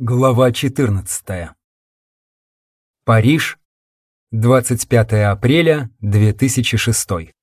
Глава 14. Париж, 25 апреля 2006.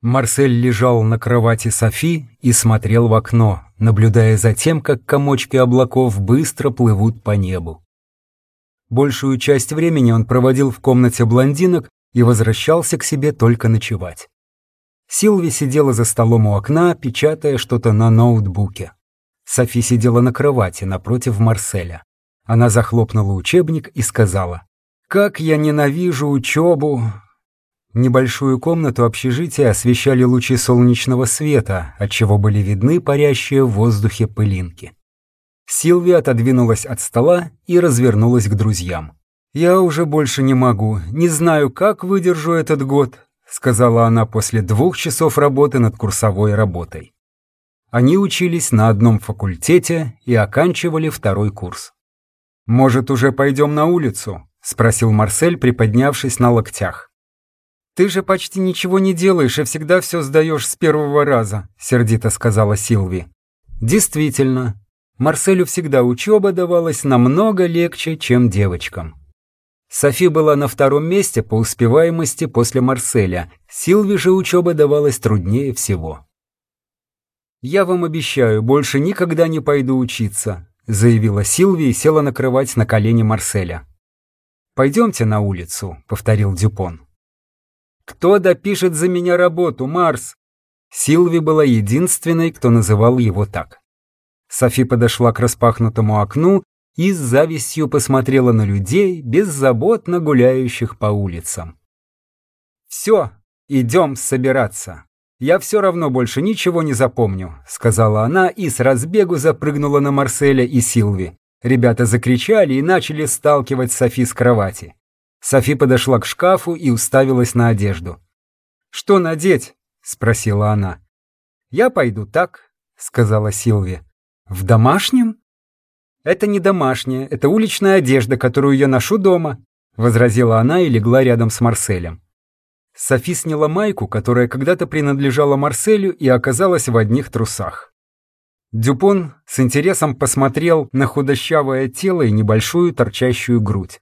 Марсель лежал на кровати Софи и смотрел в окно, наблюдая за тем, как комочки облаков быстро плывут по небу. Большую часть времени он проводил в комнате блондинок и возвращался к себе только ночевать. Силви сидела за столом у окна, печатая что-то на ноутбуке. Софи сидела на кровати напротив Марселя. Она захлопнула учебник и сказала, «Как я ненавижу учебу!» Небольшую комнату общежития освещали лучи солнечного света, отчего были видны парящие в воздухе пылинки. Силвия отодвинулась от стола и развернулась к друзьям. «Я уже больше не могу, не знаю, как выдержу этот год», сказала она после двух часов работы над курсовой работой. Они учились на одном факультете и оканчивали второй курс. «Может, уже пойдем на улицу?» — спросил Марсель, приподнявшись на локтях. «Ты же почти ничего не делаешь и всегда все сдаешь с первого раза», — сердито сказала Силви. «Действительно, Марселю всегда учеба давалась намного легче, чем девочкам». Софи была на втором месте по успеваемости после Марселя, Силви же учеба давалась труднее всего. «Я вам обещаю, больше никогда не пойду учиться», заявила Силви и села на кровать на колени Марселя. «Пойдемте на улицу», — повторил Дюпон. «Кто допишет за меня работу, Марс?» Силви была единственной, кто называл его так. Софи подошла к распахнутому окну и с завистью посмотрела на людей, беззаботно гуляющих по улицам. «Все, идем собираться», «Я все равно больше ничего не запомню», — сказала она и с разбегу запрыгнула на Марселя и Силви. Ребята закричали и начали сталкивать Софи с кровати. Софи подошла к шкафу и уставилась на одежду. «Что надеть?» — спросила она. «Я пойду так», — сказала Силви. «В домашнем?» «Это не домашняя, это уличная одежда, которую я ношу дома», — возразила она и легла рядом с Марселем. Софи сняла майку, которая когда-то принадлежала Марселю и оказалась в одних трусах. Дюпон с интересом посмотрел на худощавое тело и небольшую торчащую грудь.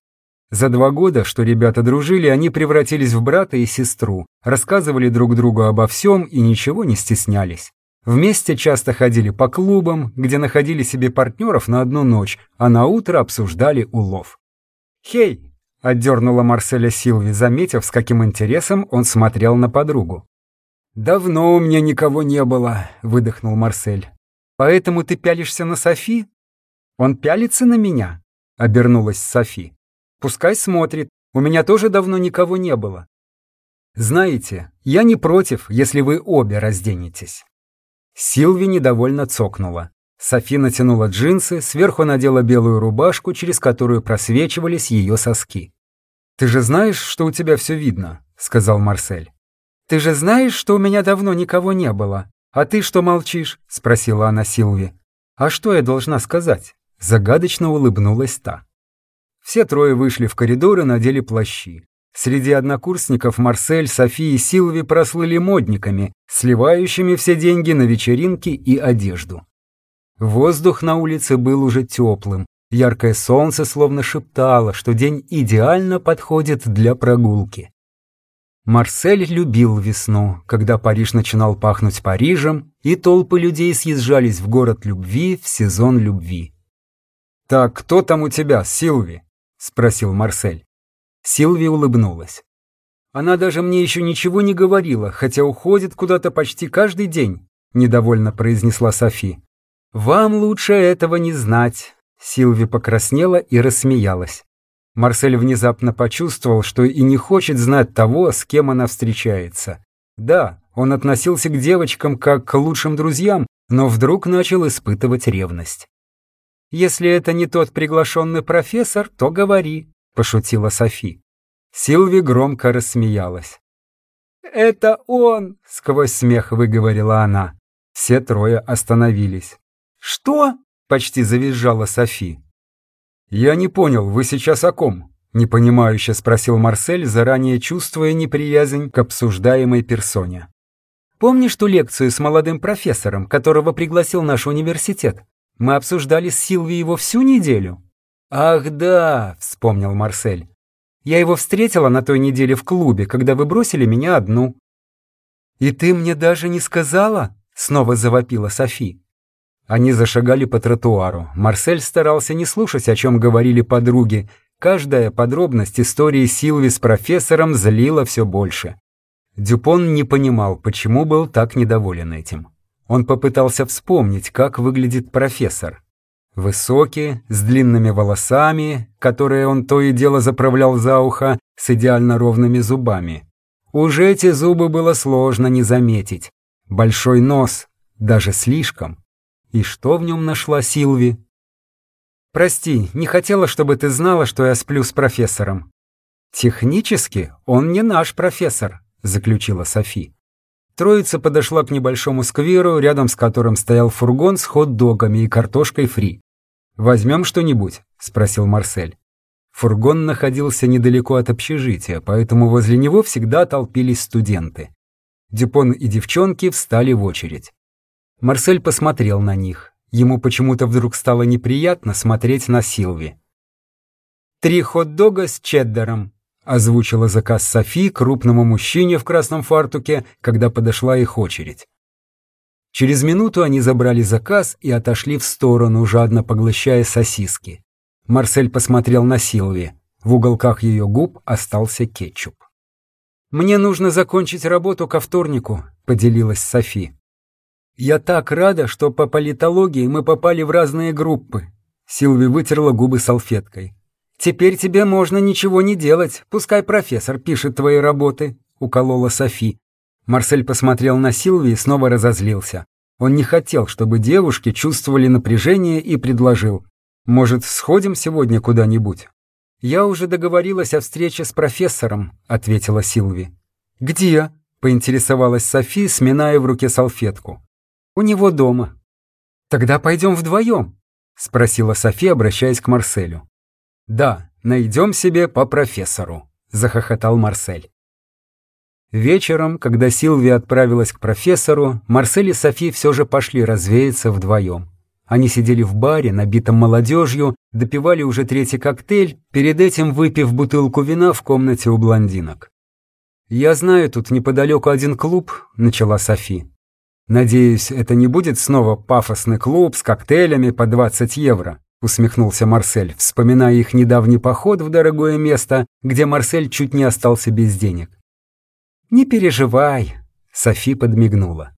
За два года, что ребята дружили, они превратились в брата и сестру, рассказывали друг другу обо всем и ничего не стеснялись. Вместе часто ходили по клубам, где находили себе партнеров на одну ночь, а на утро обсуждали улов. «Хей, Отдернула Марселя Силви, заметив, с каким интересом он смотрел на подругу. «Давно у меня никого не было», — выдохнул Марсель. «Поэтому ты пялишься на Софи?» «Он пялится на меня?» — обернулась Софи. «Пускай смотрит. У меня тоже давно никого не было». «Знаете, я не против, если вы обе разденетесь». Силви недовольно цокнула. Софи натянула джинсы, сверху надела белую рубашку, через которую просвечивались ее соски. «Ты же знаешь, что у тебя все видно», — сказал Марсель. «Ты же знаешь, что у меня давно никого не было. А ты что молчишь?» — спросила она Силви. «А что я должна сказать?» — загадочно улыбнулась та. Все трое вышли в коридор и надели плащи. Среди однокурсников Марсель, Софи и Силви прослыли модниками, сливающими все деньги на вечеринки и одежду. Воздух на улице был уже теплым. Яркое солнце словно шептало, что день идеально подходит для прогулки. Марсель любил весну, когда Париж начинал пахнуть Парижем, и толпы людей съезжались в город любви в сезон любви. «Так кто там у тебя, Силви?» — спросил Марсель. Силви улыбнулась. «Она даже мне еще ничего не говорила, хотя уходит куда-то почти каждый день», — недовольно произнесла Софи. «Вам лучше этого не знать», — Силви покраснела и рассмеялась. Марсель внезапно почувствовал, что и не хочет знать того, с кем она встречается. Да, он относился к девочкам как к лучшим друзьям, но вдруг начал испытывать ревность. «Если это не тот приглашенный профессор, то говори», — пошутила Софи. Силви громко рассмеялась. «Это он!» — сквозь смех выговорила она. Все трое остановились. «Что?» — почти завизжала Софи. «Я не понял, вы сейчас о ком?» — непонимающе спросил Марсель, заранее чувствуя неприязнь к обсуждаемой персоне. «Помнишь ту лекцию с молодым профессором, которого пригласил наш университет?» Мы обсуждали с Силви его всю неделю». «Ах да», — вспомнил Марсель. «Я его встретила на той неделе в клубе, когда вы бросили меня одну». «И ты мне даже не сказала?» — снова завопила Софи. Они зашагали по тротуару. Марсель старался не слушать, о чем говорили подруги. Каждая подробность истории Силви с профессором злила все больше. Дюпон не понимал, почему был так недоволен этим. Он попытался вспомнить, как выглядит профессор. Высокий, с длинными волосами, которые он то и дело заправлял за ухо, с идеально ровными зубами. Уже эти зубы было сложно не заметить. Большой нос, даже слишком. И что в нем нашла Силви? «Прости, не хотела, чтобы ты знала, что я сплю с профессором». «Технически он не наш профессор», — заключила Софи. Троица подошла к небольшому скверу, рядом с которым стоял фургон с хот-догами и картошкой фри. «Возьмем что-нибудь?» — спросил Марсель. Фургон находился недалеко от общежития, поэтому возле него всегда толпились студенты. Дюпон и девчонки встали в очередь. Марсель посмотрел на них. Ему почему-то вдруг стало неприятно смотреть на Силви. «Три хот-дога с чеддером», озвучила заказ Софи крупному мужчине в красном фартуке, когда подошла их очередь. Через минуту они забрали заказ и отошли в сторону, жадно поглощая сосиски. Марсель посмотрел на Силви. В уголках ее губ остался кетчуп. «Мне нужно закончить работу ко вторнику», — поделилась Софи. «Я так рада, что по политологии мы попали в разные группы». Силви вытерла губы салфеткой. «Теперь тебе можно ничего не делать, пускай профессор пишет твои работы», — уколола Софи. Марсель посмотрел на Силви и снова разозлился. Он не хотел, чтобы девушки чувствовали напряжение и предложил. «Может, сходим сегодня куда-нибудь?» «Я уже договорилась о встрече с профессором», — ответила Силви. «Где?» — поинтересовалась Софи, сминая в руке салфетку. «У него дома». «Тогда пойдем вдвоем», — спросила Софи, обращаясь к Марселю. «Да, найдем себе по профессору», — захохотал Марсель. Вечером, когда Силвия отправилась к профессору, Марсель и Софи все же пошли развеяться вдвоем. Они сидели в баре, набитом молодежью, допивали уже третий коктейль, перед этим выпив бутылку вина в комнате у блондинок. «Я знаю, тут неподалеку один клуб», — начала Софи. «Надеюсь, это не будет снова пафосный клуб с коктейлями по 20 евро», — усмехнулся Марсель, вспоминая их недавний поход в дорогое место, где Марсель чуть не остался без денег. «Не переживай», — Софи подмигнула.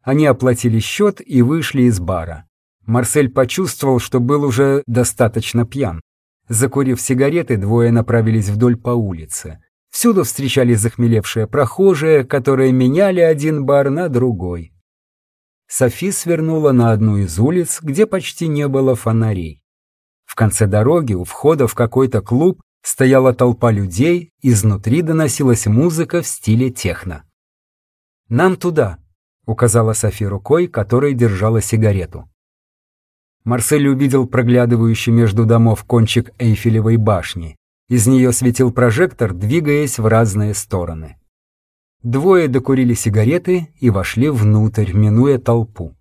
Они оплатили счет и вышли из бара. Марсель почувствовал, что был уже достаточно пьян. Закурив сигареты, двое направились вдоль по улице. Всюду встречались захмелевшие прохожие, которые меняли один бар на другой. Софи свернула на одну из улиц, где почти не было фонарей. В конце дороги, у входа в какой-то клуб, стояла толпа людей, изнутри доносилась музыка в стиле техно. «Нам туда», — указала Софи рукой, которой держала сигарету. Марсель увидел проглядывающий между домов кончик Эйфелевой башни. Из нее светил прожектор, двигаясь в разные стороны. Двое докурили сигареты и вошли внутрь, минуя толпу.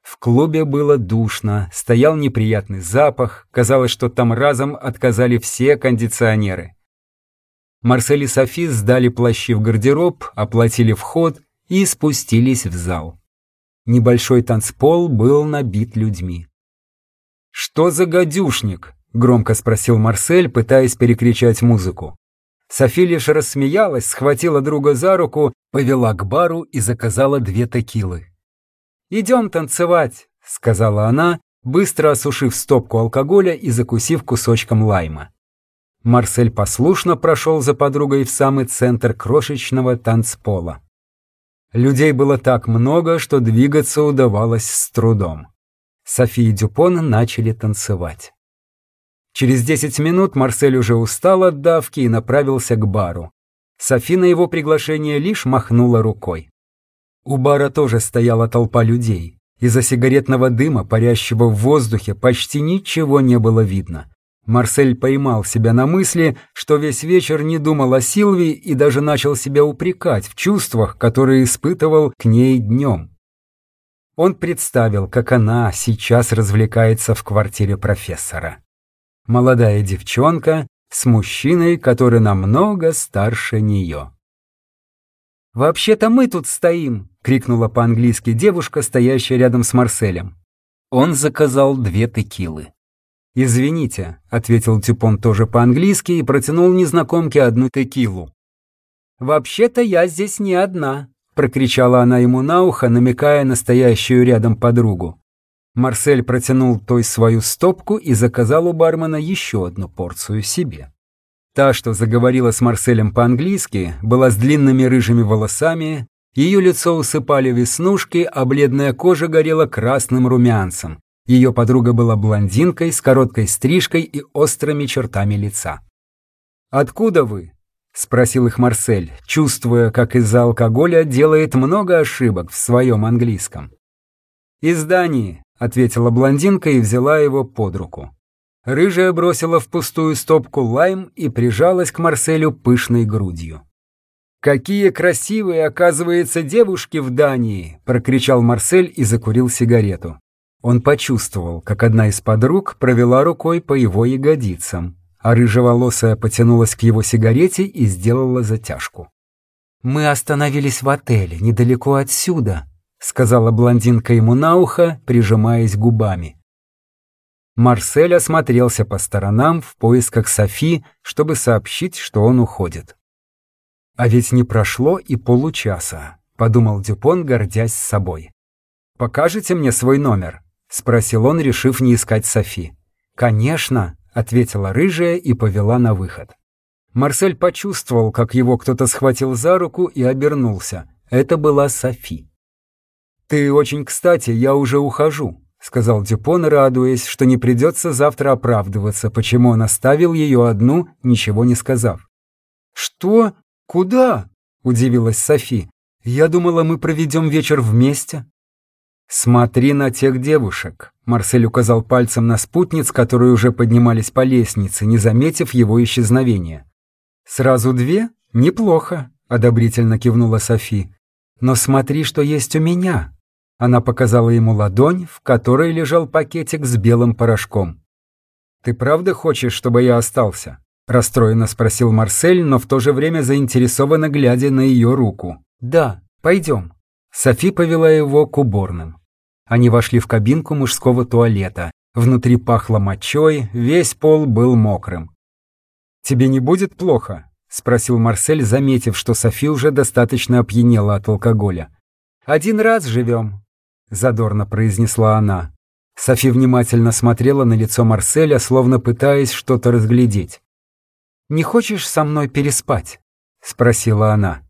В клубе было душно, стоял неприятный запах, казалось, что там разом отказали все кондиционеры. Марсель и Софи сдали плащи в гардероб, оплатили вход и спустились в зал. Небольшой танцпол был набит людьми. «Что за гадюшник?» — громко спросил Марсель, пытаясь перекричать музыку. Софи лишь рассмеялась, схватила друга за руку, повела к бару и заказала две текилы. «Идем танцевать», — сказала она, быстро осушив стопку алкоголя и закусив кусочком лайма. Марсель послушно прошел за подругой в самый центр крошечного танцпола. Людей было так много, что двигаться удавалось с трудом. Софи и Дюпон начали танцевать. Через десять минут Марсель уже устал от давки и направился к бару. Софи на его приглашение лишь махнула рукой. У бара тоже стояла толпа людей. Из-за сигаретного дыма, парящего в воздухе, почти ничего не было видно. Марсель поймал себя на мысли, что весь вечер не думал о Силвии и даже начал себя упрекать в чувствах, которые испытывал к ней днем. Он представил, как она сейчас развлекается в квартире профессора. Молодая девчонка с мужчиной, который намного старше нее. «Вообще-то мы тут стоим!» — крикнула по-английски девушка, стоящая рядом с Марселем. Он заказал две текилы. «Извините», — ответил Тюпон тоже по-английски и протянул незнакомке одну текилу. «Вообще-то я здесь не одна», — прокричала она ему на ухо, намекая на стоящую рядом подругу. Марсель протянул той свою стопку и заказал у бармена еще одну порцию себе. Та, что заговорила с Марселем по-английски, была с длинными рыжими волосами, ее лицо усыпали веснушки, а бледная кожа горела красным румянцем. Ее подруга была блондинкой с короткой стрижкой и острыми чертами лица. «Откуда вы?» — спросил их Марсель, чувствуя, как из-за алкоголя делает много ошибок в своем английском. «Из Дании», — ответила блондинка и взяла его под руку. Рыжая бросила в пустую стопку лайм и прижалась к Марселю пышной грудью. «Какие красивые, оказывается, девушки в Дании!» — прокричал Марсель и закурил сигарету. Он почувствовал, как одна из подруг провела рукой по его ягодицам, а рыжеволосая потянулась к его сигарете и сделала затяжку. «Мы остановились в отеле, недалеко отсюда», — сказала блондинка ему на ухо, прижимаясь губами. Марсель осмотрелся по сторонам в поисках Софи, чтобы сообщить, что он уходит. «А ведь не прошло и получаса», — подумал Дюпон, гордясь собой. «Покажете мне свой номер?» — спросил он, решив не искать Софи. «Конечно», — ответила рыжая и повела на выход. Марсель почувствовал, как его кто-то схватил за руку и обернулся. Это была Софи. «Ты очень кстати, я уже ухожу», — сказал Дюпон, радуясь, что не придется завтра оправдываться, почему он оставил ее одну, ничего не сказав. «Что? Куда?» — удивилась Софи. «Я думала, мы проведем вечер вместе». «Смотри на тех девушек», — Марсель указал пальцем на спутниц, которые уже поднимались по лестнице, не заметив его исчезновения. «Сразу две? Неплохо», — одобрительно кивнула Софи. «Но смотри, что есть у меня». Она показала ему ладонь, в которой лежал пакетик с белым порошком. «Ты правда хочешь, чтобы я остался?» Расстроенно спросил Марсель, но в то же время заинтересованно глядя на ее руку. «Да, пойдем». Софи повела его к уборным. Они вошли в кабинку мужского туалета. Внутри пахло мочой, весь пол был мокрым. «Тебе не будет плохо?» — спросил Марсель, заметив, что Софи уже достаточно опьянела от алкоголя. «Один раз живем», — задорно произнесла она. Софи внимательно смотрела на лицо Марселя, словно пытаясь что-то разглядеть. «Не хочешь со мной переспать?» — спросила она.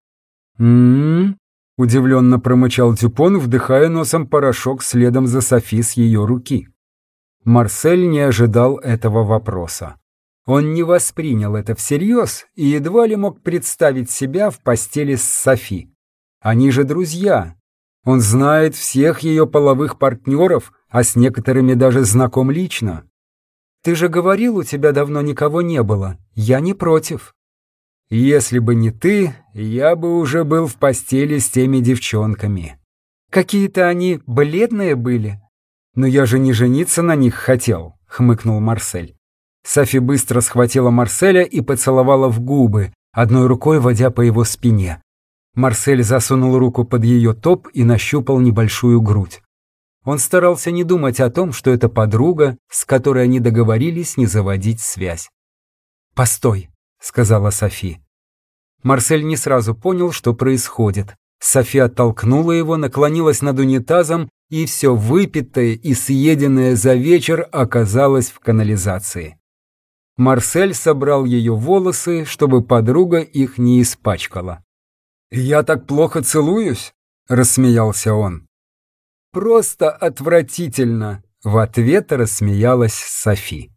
«М-м-м», удивленно промычал Дюпон, вдыхая носом порошок следом за Софи с ее руки. Марсель не ожидал этого вопроса. Он не воспринял это всерьез и едва ли мог представить себя в постели с Софи. Они же друзья, он знает всех ее половых партнеров, а с некоторыми даже знаком лично. Ты же говорил, у тебя давно никого не было. Я не против. Если бы не ты, я бы уже был в постели с теми девчонками. Какие-то они бледные были. Но я же не жениться на них хотел, хмыкнул Марсель. Софи быстро схватила Марселя и поцеловала в губы, одной рукой водя по его спине. Марсель засунул руку под ее топ и нащупал небольшую грудь. Он старался не думать о том, что это подруга, с которой они договорились не заводить связь. «Постой», — сказала Софи. Марсель не сразу понял, что происходит. Софи оттолкнула его, наклонилась над унитазом, и все выпитое и съеденное за вечер оказалось в канализации. Марсель собрал ее волосы, чтобы подруга их не испачкала. «Я так плохо целуюсь?» — рассмеялся он. «Просто отвратительно!» — в ответ рассмеялась Софи.